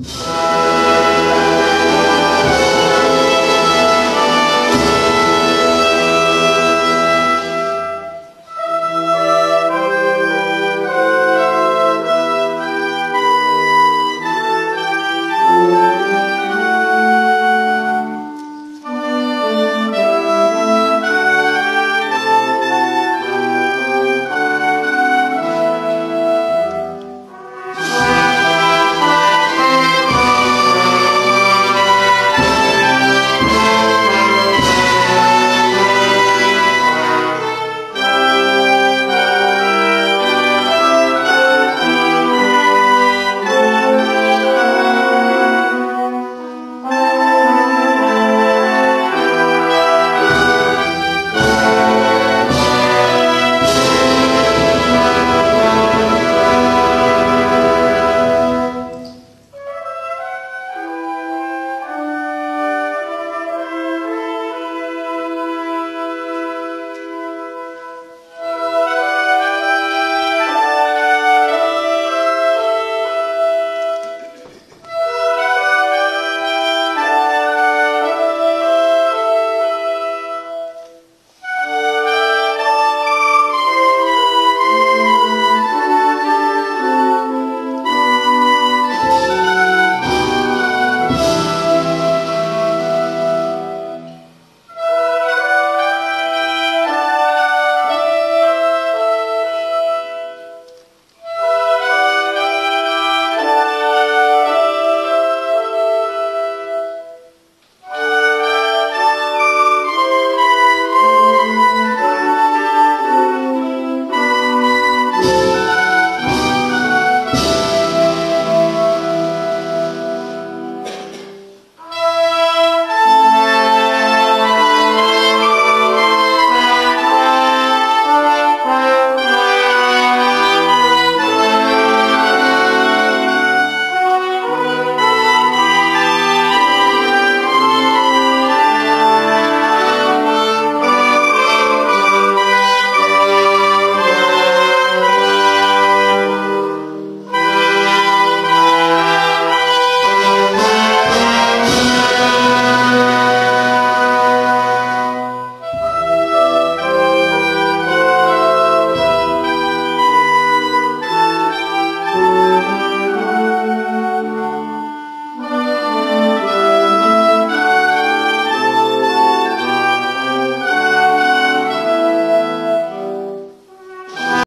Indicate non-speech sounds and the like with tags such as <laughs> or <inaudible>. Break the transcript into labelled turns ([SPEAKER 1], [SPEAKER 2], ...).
[SPEAKER 1] you <laughs>